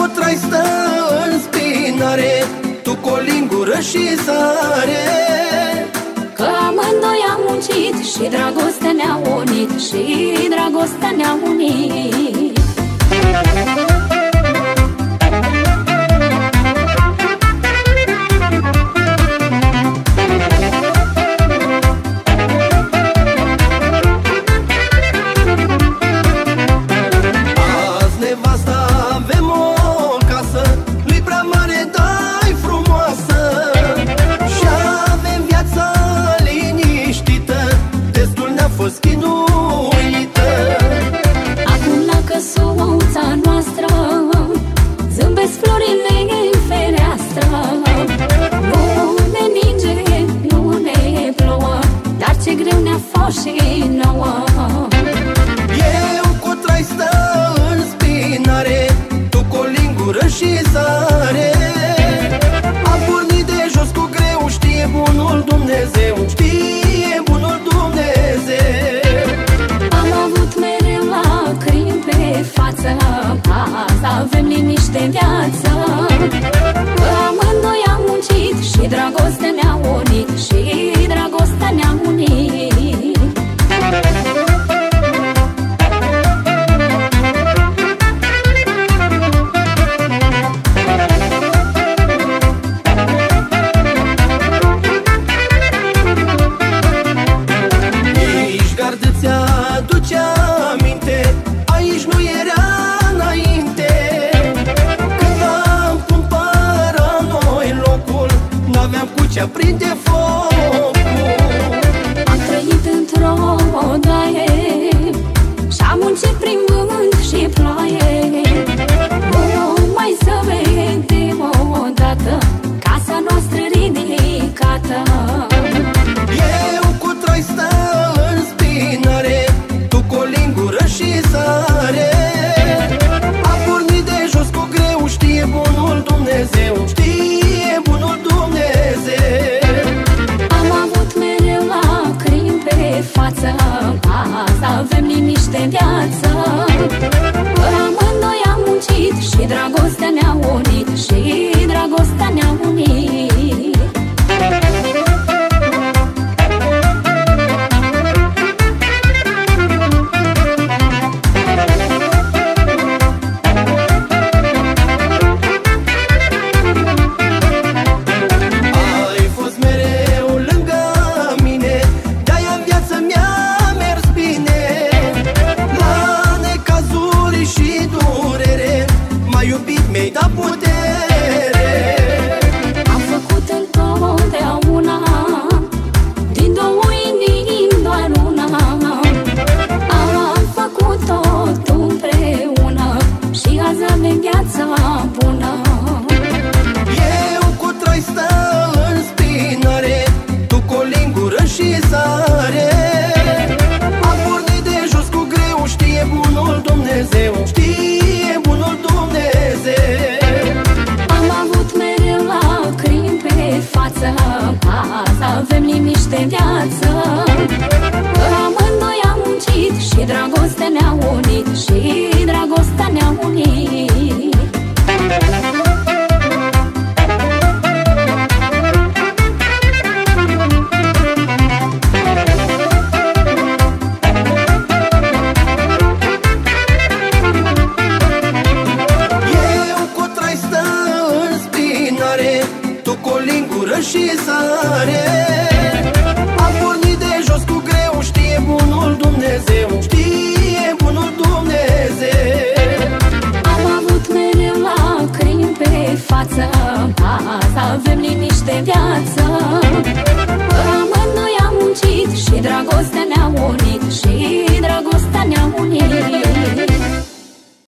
cu trai stă în spinare Tu cu o lingură și sare. Că amândoi am muncit și dragostea ne-a unit Și dragostea ne-a unit bunul ce aprinde focul Am trăit într-o odaie Și-am muncit prin dragostea ne-a avem și sare. Am pornit de jos cu greu Știe bunul Dumnezeu Știe bunul Dumnezeu. Am avut mereu lacrimi pe față Azi avem liniște în viață. Că amândoi am muncit Și dragostea ne-a unit Și